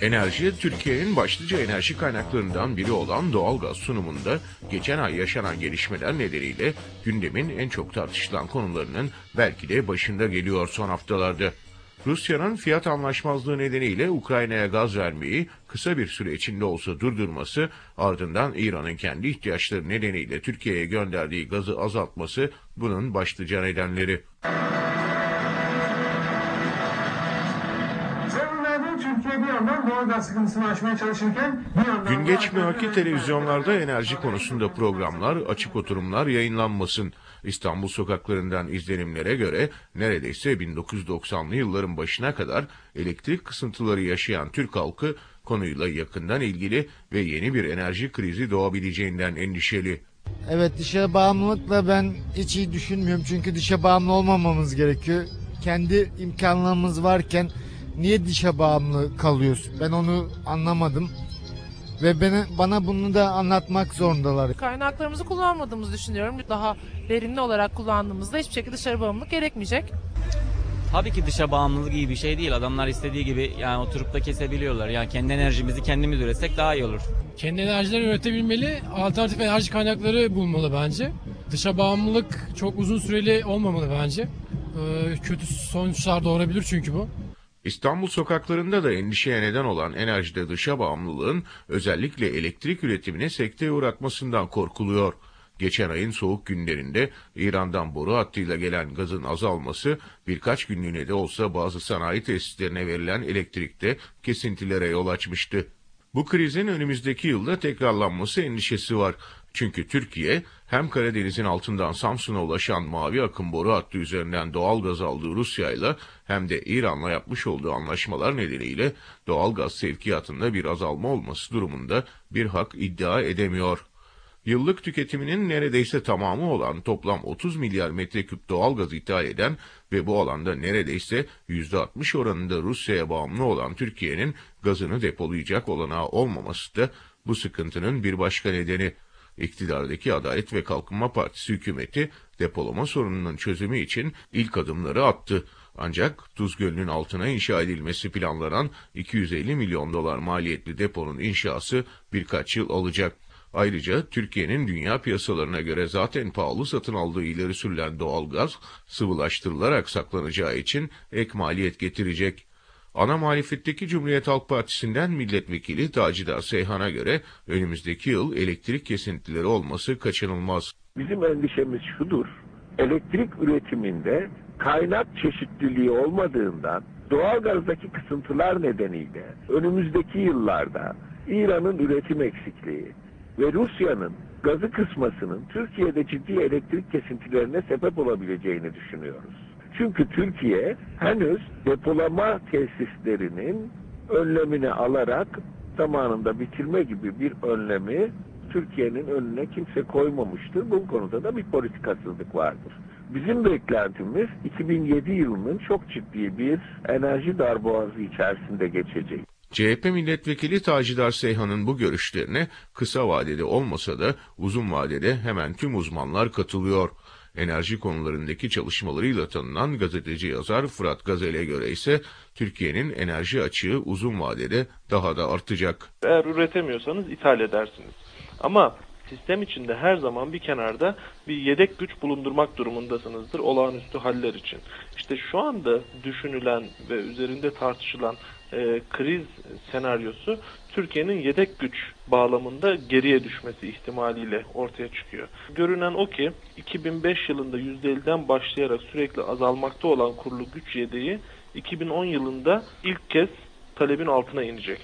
Enerji, Türkiye'nin başlıca enerji kaynaklarından biri olan doğalgaz sunumunda geçen ay yaşanan gelişmeler nedeniyle gündemin en çok tartışılan konularının belki de başında geliyor son haftalarda. Rusya'nın fiyat anlaşmazlığı nedeniyle Ukrayna'ya gaz vermeyi kısa bir süre içinde olsa durdurması, ardından İran'ın kendi ihtiyaçları nedeniyle Türkiye'ye gönderdiği gazı azaltması bunun başlıca nedenleri. Doğalgaz sıkıntısını aşmaya çalışırken bir yandan... Gün geçmiyor ki televizyonlarda enerji konusunda programlar, açık oturumlar yayınlanmasın. İstanbul sokaklarından izlenimlere göre neredeyse 1990'lı yılların başına kadar elektrik kısıntıları yaşayan Türk halkı konuyla yakından ilgili ve yeni bir enerji krizi doğabileceğinden endişeli. Evet dışa bağımlılıkla ben hiç iyi düşünmüyorum çünkü dışa bağımlı olmamamız gerekiyor. Kendi imkanlarımız varken niye dışa bağımlı kalıyoruz? Ben onu anlamadım. Ve bana, bana bunu da anlatmak zorundalar. Kaynaklarımızı kullanmadığımızı düşünüyorum. Daha verimli olarak kullandığımızda hiçbir şekilde dışarı bağımlılık gerekmeyecek. Tabii ki dışa bağımlılık iyi bir şey değil. Adamlar istediği gibi yani oturup da kesebiliyorlar. Yani kendi enerjimizi kendimiz üretsek daha iyi olur. Kendi enerjilerini üretebilmeli, alternatif enerji kaynakları bulmalı bence. Dışa bağımlılık çok uzun süreli olmamalı bence. Ee, kötü sonuçlar doğurabilir çünkü bu. İstanbul sokaklarında da endişeye neden olan enerjide dışa bağımlılığın özellikle elektrik üretimine sekteye uğratmasından korkuluyor. Geçen ayın soğuk günlerinde İran'dan boru hattıyla gelen gazın azalması birkaç günlüğüne de olsa bazı sanayi tesislerine verilen elektrikte kesintilere yol açmıştı. Bu krizin önümüzdeki yılda tekrarlanması endişesi var. Çünkü Türkiye hem Karadeniz'in altından Samsun'a ulaşan mavi akım boru hattı üzerinden doğal gaz aldığı Rusya ile hem de İran'la yapmış olduğu anlaşmalar nedeniyle doğal gaz sevkiyatında bir azalma olması durumunda bir hak iddia edemiyor. Yıllık tüketiminin neredeyse tamamı olan toplam 30 milyar metreküp doğalgaz ithal eden ve bu alanda neredeyse %60 oranında Rusya'ya bağımlı olan Türkiye'nin gazını depolayacak olanağı olmaması da bu sıkıntının bir başka nedeni. İktidardaki Adalet ve Kalkınma Partisi hükümeti depolama sorununun çözümü için ilk adımları attı. Ancak Tuz Gölü'nün altına inşa edilmesi planlanan 250 milyon dolar maliyetli deponun inşası birkaç yıl alacak. Ayrıca Türkiye'nin dünya piyasalarına göre zaten pahalı satın aldığı ileri sürülen doğalgaz sıvılaştırılarak saklanacağı için ek maliyet getirecek. Ana muhalefetteki Cumhuriyet Halk Partisi'nden milletvekili Tacidar Seyhan'a göre önümüzdeki yıl elektrik kesintileri olması kaçınılmaz. Bizim endişemiz şudur. Elektrik üretiminde kaynak çeşitliliği olmadığından doğalgazdaki kısıntılar nedeniyle önümüzdeki yıllarda İran'ın üretim eksikliği ve Rusya'nın gazı kısmasının Türkiye'de ciddi elektrik kesintilerine sebep olabileceğini düşünüyoruz. Çünkü Türkiye henüz depolama tesislerinin önlemini alarak zamanında bitirme gibi bir önlemi Türkiye'nin önüne kimse koymamıştır. Bu konuda da bir politikasızlık vardır. Bizim beklentimiz 2007 yılının çok ciddi bir enerji darboğazı içerisinde geçecek. CHP milletvekili Tacidar Seyhan'ın bu görüşlerine kısa vadede olmasa da uzun vadede hemen tüm uzmanlar katılıyor. Enerji konularındaki çalışmalarıyla tanınan gazeteci yazar Fırat Gazel'e göre ise Türkiye'nin enerji açığı uzun vadede daha da artacak. Eğer üretemiyorsanız ithal edersiniz. Ama sistem içinde her zaman bir kenarda bir yedek güç bulundurmak durumundasınızdır olağanüstü haller için. İşte şu anda düşünülen ve üzerinde tartışılan e, kriz senaryosu Türkiye'nin yedek güç bağlamında geriye düşmesi ihtimaliyle ortaya çıkıyor. Görünen o ki 2005 yılında %50'den başlayarak sürekli azalmakta olan kurulu güç yedeği 2010 yılında ilk kez talebin altına inecek.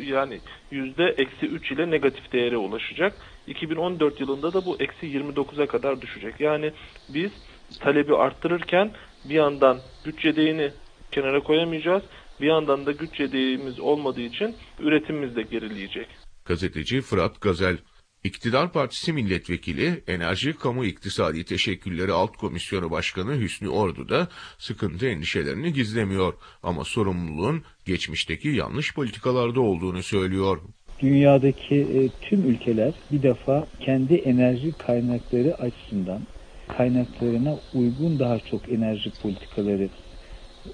Yani yüzde eksi 3 ile negatif değere ulaşacak. 2014 yılında da bu eksi 29'a kadar düşecek. Yani biz talebi arttırırken bir yandan güç yedeğini kenara koyamayacağız. Bir yandan da güç yedeğimiz olmadığı için üretimimiz de gerileyecek. Gazeteci Fırat Gazel İktidar Partisi Milletvekili Enerji Kamu İktisadi Teşekkülleri Alt Komisyonu Başkanı Hüsnü Ordu da sıkıntı endişelerini gizlemiyor ama sorumluluğun geçmişteki yanlış politikalarda olduğunu söylüyor. Dünyadaki e, tüm ülkeler bir defa kendi enerji kaynakları açısından kaynaklarına uygun daha çok enerji politikaları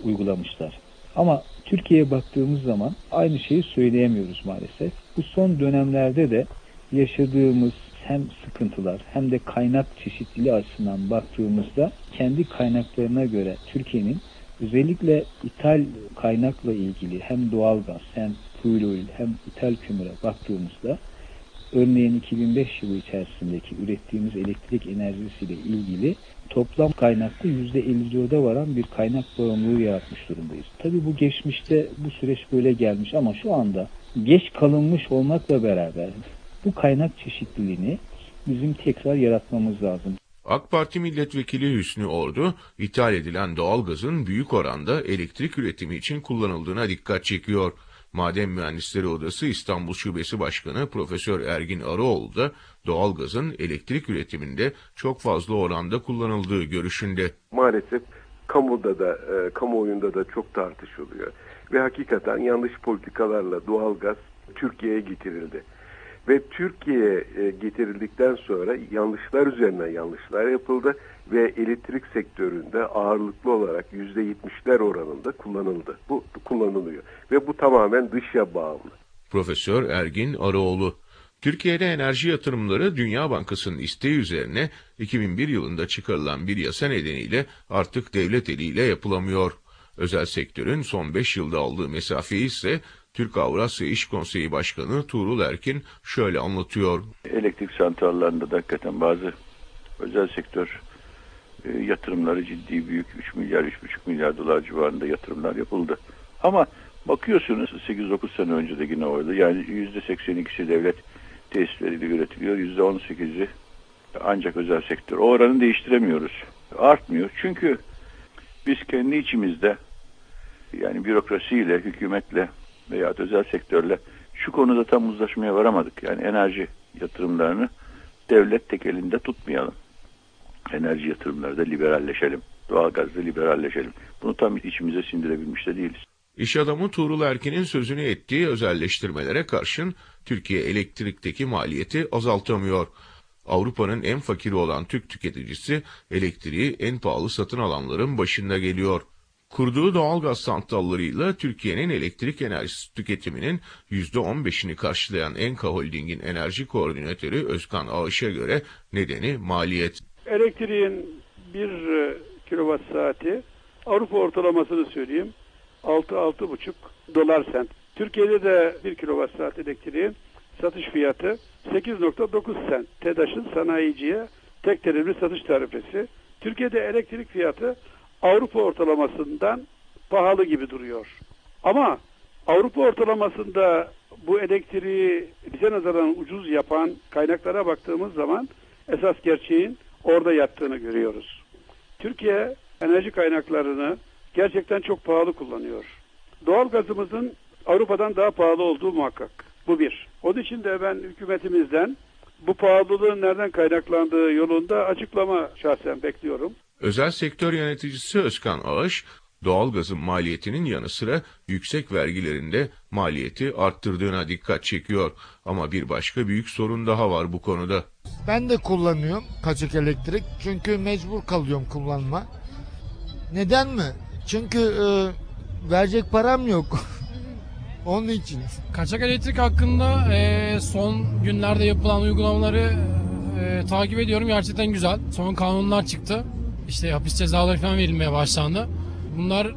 uygulamışlar. Ama Türkiye'ye baktığımız zaman aynı şeyi söyleyemiyoruz maalesef. Bu son dönemlerde de yaşadığımız hem sıkıntılar hem de kaynak çeşitliliği açısından baktığımızda kendi kaynaklarına göre Türkiye'nin özellikle ithal kaynakla ilgili hem doğalgaz hem fuel oil hem ithal kömüre baktığımızda örneğin 2005 yılı içerisindeki ürettiğimiz elektrik enerjisiyle ilgili toplam kaynakta %54'e varan bir kaynak bağımlılığı yaratmış durumdayız. Tabii bu geçmişte bu süreç böyle gelmiş ama şu anda geç kalınmış olmakla beraber bu kaynak çeşitliliğini bizim tekrar yaratmamız lazım. AK Parti milletvekili Hüsnü Ordu, ithal edilen doğalgazın büyük oranda elektrik üretimi için kullanıldığına dikkat çekiyor. Maden Mühendisleri Odası İstanbul Şubesi Başkanı Profesör Ergin Arıoğlu da doğalgazın elektrik üretiminde çok fazla oranda kullanıldığı görüşünde. Maalesef kamuda da, e, kamuoyunda da çok tartışılıyor. Ve hakikaten yanlış politikalarla doğalgaz Türkiye'ye getirildi. Ve Türkiye'ye e, getirildikten sonra yanlışlar üzerine yanlışlar yapıldı ve elektrik sektöründe ağırlıklı olarak %70'ler oranında kullanıldı. Bu kullanılıyor ve bu tamamen dışa bağımlı. Profesör Ergin Arıoğlu Türkiye'de enerji yatırımları Dünya Bankası'nın isteği üzerine 2001 yılında çıkarılan bir yasa nedeniyle artık devlet eliyle yapılamıyor. Özel sektörün son 5 yılda aldığı mesafeyi ise Türk Avrasya İş Konseyi Başkanı Tuğrul Erkin şöyle anlatıyor. Elektrik santrallerinde de hakikaten bazı özel sektör e, yatırımları ciddi büyük 3 milyar 3,5 milyar dolar civarında yatırımlar yapıldı. Ama bakıyorsunuz 8-9 sene önce de yine orada yani %82'si devlet tesisleriyle üretiliyor. %18'i ancak özel sektör. O oranı değiştiremiyoruz. Artmıyor. Çünkü biz kendi içimizde yani bürokrasiyle, hükümetle veya özel sektörle şu konuda tam uzlaşmaya varamadık. Yani enerji yatırımlarını devlet tek elinde tutmayalım. Enerji yatırımlarda liberalleşelim. Doğalgazda liberalleşelim. Bunu tam içimize sindirebilmiş de değiliz. İş adamı Tuğrul Erkin'in sözünü ettiği özelleştirmelere karşın Türkiye elektrikteki maliyeti azaltamıyor. Avrupa'nın en fakiri olan Türk tüketicisi elektriği en pahalı satın alanların başında geliyor. Kurduğu doğalgaz santrallarıyla Türkiye'nin elektrik enerjisi tüketiminin %15'ini karşılayan Enka Holding'in enerji koordinatörü Özkan Ağış'a göre nedeni maliyet. Elektriğin 1 kilowatt saati Avrupa ortalamasını söyleyeyim 6-6,5 dolar sent. Türkiye'de de 1 kilowatt saat elektriğin satış fiyatı 8.9 sent. TEDAŞ'ın sanayiciye tek terimli satış tarifesi. Türkiye'de elektrik fiyatı Avrupa ortalamasından pahalı gibi duruyor. Ama Avrupa ortalamasında bu elektriği bize nazaran ucuz yapan kaynaklara baktığımız zaman esas gerçeğin orada yattığını görüyoruz. Türkiye enerji kaynaklarını gerçekten çok pahalı kullanıyor. Doğal gazımızın Avrupa'dan daha pahalı olduğu muhakkak. Bu bir. Onun için de ben hükümetimizden bu pahalılığın nereden kaynaklandığı yolunda açıklama şahsen bekliyorum. Özel sektör yöneticisi Özkan Ağış, doğalgazın maliyetinin yanı sıra yüksek vergilerinde maliyeti arttırdığına dikkat çekiyor. Ama bir başka büyük sorun daha var bu konuda. Ben de kullanıyorum kaçak elektrik çünkü mecbur kalıyorum kullanma. Neden mi? Çünkü e, verecek param yok. Onun için. Kaçak elektrik hakkında e, son günlerde yapılan uygulamaları e, takip ediyorum. Gerçekten güzel. Son kanunlar çıktı. İşte hapis cezaları falan verilmeye başlandı. Bunlar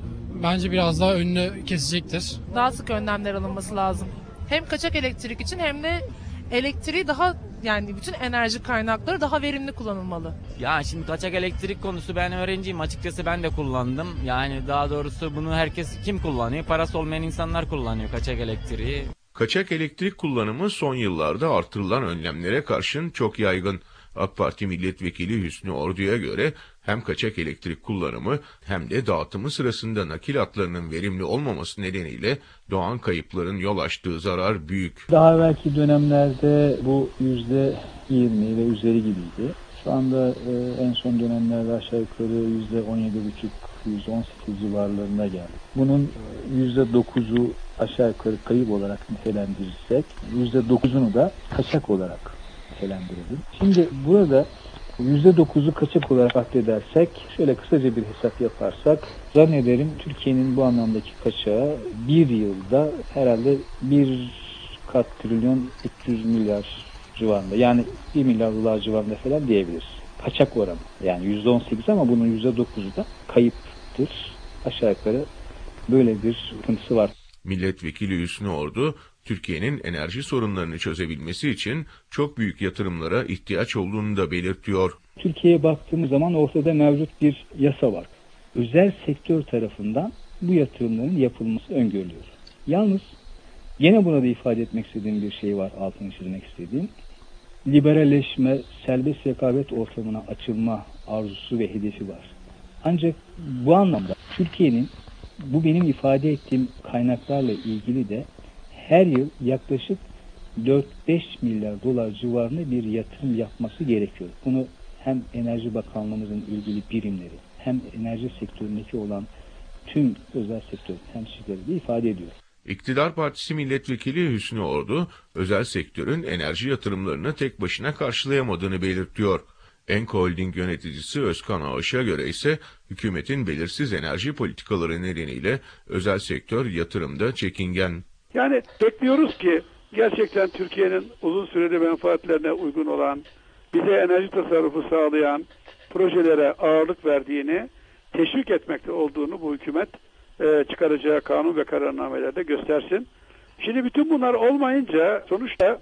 bence biraz daha önünü kesecektir. Daha sık önlemler alınması lazım. Hem kaçak elektrik için hem de elektriği daha yani bütün enerji kaynakları daha verimli kullanılmalı. Ya şimdi kaçak elektrik konusu ben öğrenciyim açıkçası ben de kullandım. Yani daha doğrusu bunu herkes kim kullanıyor? Parası olmayan insanlar kullanıyor kaçak elektriği. Kaçak elektrik kullanımı son yıllarda artırılan önlemlere karşın çok yaygın. AK Parti milletvekili Hüsnü Ordu'ya göre hem kaçak elektrik kullanımı hem de dağıtımı sırasında nakil hatlarının verimli olmaması nedeniyle doğan kayıpların yol açtığı zarar büyük. Daha evvelki dönemlerde bu yüzde 20 ve üzeri gibiydi. Şu anda e, en son dönemlerde aşağı yukarı yüzde 17,5 %18 civarlarına geldi. Bunun e, yüzde 9'u aşağı yukarı kayıp olarak nitelendirirsek yüzde 9'unu da kaçak olarak nitelendirelim. Şimdi burada %9'u kaçak olarak addedersek, şöyle kısaca bir hesap yaparsak, zannederim Türkiye'nin bu anlamdaki kaçağı bir yılda herhalde bir kat trilyon 300 milyar civarında. Yani 1 milyar dolar civarında falan diyebiliriz. Kaçak oranı. Yani %18 ama bunun %9'u da kayıptır. Aşağı yukarı böyle bir sıkıntısı var. Milletvekili Hüsnü Ordu, Türkiye'nin enerji sorunlarını çözebilmesi için çok büyük yatırımlara ihtiyaç olduğunu da belirtiyor. Türkiye'ye baktığımız zaman ortada mevcut bir yasa var. Özel sektör tarafından bu yatırımların yapılması öngörülüyor. Yalnız yine buna da ifade etmek istediğim bir şey var, altını çizmek istediğim. Liberalleşme, serbest rekabet ortamına açılma arzusu ve hedefi var. Ancak bu anlamda Türkiye'nin bu benim ifade ettiğim kaynaklarla ilgili de her yıl yaklaşık 4-5 milyar dolar civarında bir yatırım yapması gerekiyor. Bunu hem Enerji Bakanlığımızın ilgili birimleri hem enerji sektöründeki olan tüm özel sektör temsilcileri de ifade ediyor. İktidar Partisi Milletvekili Hüsnü Ordu, özel sektörün enerji yatırımlarını tek başına karşılayamadığını belirtiyor. Enko Holding yöneticisi Özkan Ağaç'a göre ise hükümetin belirsiz enerji politikaları nedeniyle özel sektör yatırımda çekingen. Yani bekliyoruz ki gerçekten Türkiye'nin uzun süreli menfaatlerine uygun olan, bize enerji tasarrufu sağlayan projelere ağırlık verdiğini, teşvik etmekte olduğunu bu hükümet e, çıkaracağı kanun ve kararnamelerde göstersin. Şimdi bütün bunlar olmayınca sonuçta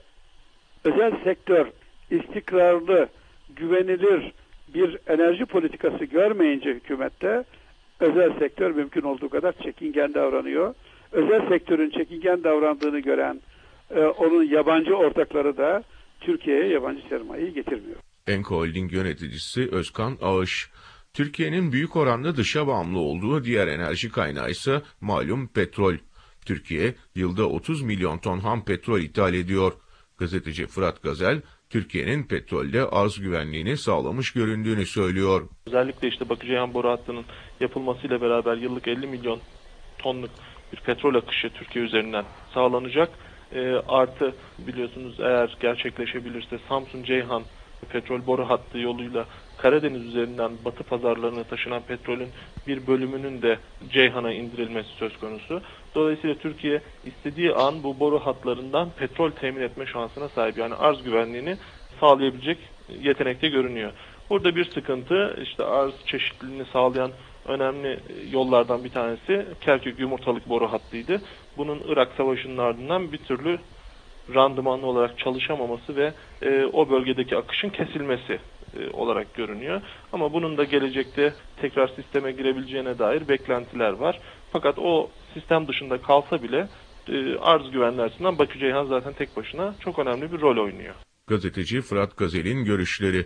özel sektör istikrarlı, güvenilir bir enerji politikası görmeyince hükümette özel sektör mümkün olduğu kadar çekingen davranıyor. Özel sektörün çekingen davrandığını gören e, onun yabancı ortakları da Türkiye'ye yabancı sermayeyi getirmiyor. Enko Holding yöneticisi Özkan Ağış, Türkiye'nin büyük oranda dışa bağımlı olduğu diğer enerji kaynağı ise malum petrol. Türkiye yılda 30 milyon ton ham petrol ithal ediyor. Gazeteci Fırat Gazel, Türkiye'nin petrolde arz güvenliğini sağlamış göründüğünü söylüyor. Özellikle işte Bakıcıyan boru hattının yapılmasıyla beraber yıllık 50 milyon tonluk bir petrol akışı Türkiye üzerinden sağlanacak. E, artı biliyorsunuz eğer gerçekleşebilirse Samsun Ceyhan petrol boru hattı yoluyla Karadeniz üzerinden batı pazarlarına taşınan petrolün bir bölümünün de Ceyhan'a indirilmesi söz konusu. Dolayısıyla Türkiye istediği an bu boru hatlarından petrol temin etme şansına sahip. Yani arz güvenliğini sağlayabilecek yetenekte görünüyor. Burada bir sıkıntı işte arz çeşitliliğini sağlayan önemli yollardan bir tanesi Kerkük yumurtalık boru hattıydı. Bunun Irak Savaşı'nın ardından bir türlü randımanlı olarak çalışamaması ve e, o bölgedeki akışın kesilmesi e, olarak görünüyor. Ama bunun da gelecekte tekrar sisteme girebileceğine dair beklentiler var. Fakat o sistem dışında kalsa bile e, arz güvenliği açısından Bakü Ceyhan zaten tek başına çok önemli bir rol oynuyor. Gazeteci Fırat Gazel'in görüşleri.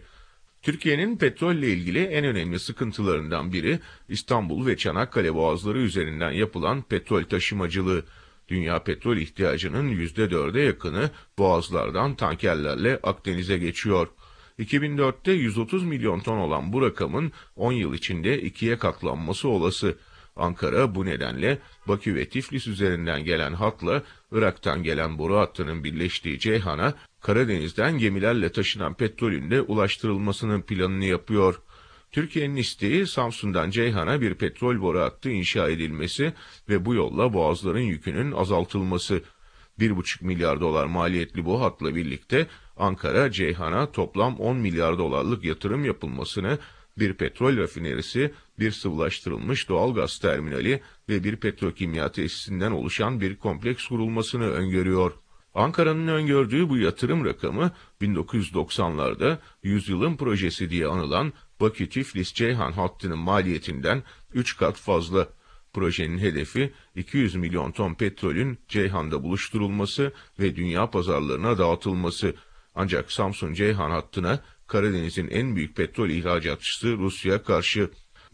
Türkiye'nin petrolle ilgili en önemli sıkıntılarından biri İstanbul ve Çanakkale boğazları üzerinden yapılan petrol taşımacılığı. Dünya petrol ihtiyacının %4'e yakını boğazlardan tankerlerle Akdeniz'e geçiyor. 2004'te 130 milyon ton olan bu rakamın 10 yıl içinde ikiye katlanması olası. Ankara bu nedenle Bakü ve Tiflis üzerinden gelen hatla Irak'tan gelen boru hattının birleştiği Ceyhan'a Karadeniz'den gemilerle taşınan petrolün de ulaştırılmasının planını yapıyor. Türkiye'nin isteği Samsun'dan Ceyhan'a bir petrol boru hattı inşa edilmesi ve bu yolla boğazların yükünün azaltılması. 1,5 milyar dolar maliyetli bu hatla birlikte Ankara, Ceyhan'a toplam 10 milyar dolarlık yatırım yapılmasını, bir petrol rafinerisi, bir sıvılaştırılmış doğalgaz terminali ve bir petrokimya tesisinden oluşan bir kompleks kurulmasını öngörüyor. Ankara'nın öngördüğü bu yatırım rakamı 1990'larda yüzyılın projesi diye anılan Bakü-Tiflis-Ceyhan hattının maliyetinden 3 kat fazla. Projenin hedefi 200 milyon ton petrolün Ceyhan'da buluşturulması ve dünya pazarlarına dağıtılması. Ancak Samsun-Ceyhan hattına Karadeniz'in en büyük petrol ihracatçısı Rusya karşı.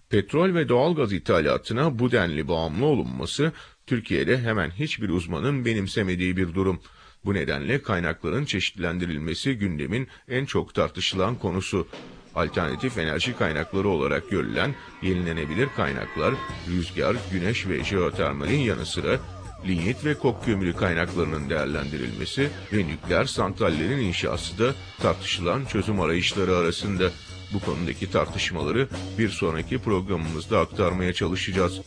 Petrol ve doğalgaz ithalatına bu denli bağımlı olunması Türkiye'de hemen hiçbir uzmanın benimsemediği bir durum. Bu nedenle kaynakların çeşitlendirilmesi gündemin en çok tartışılan konusu. Alternatif enerji kaynakları olarak görülen yenilenebilir kaynaklar, rüzgar, güneş ve jeotermalin yanı sıra linyit ve kok kömürü kaynaklarının değerlendirilmesi ve nükleer santrallerin inşası da tartışılan çözüm arayışları arasında. Bu konudaki tartışmaları bir sonraki programımızda aktarmaya çalışacağız.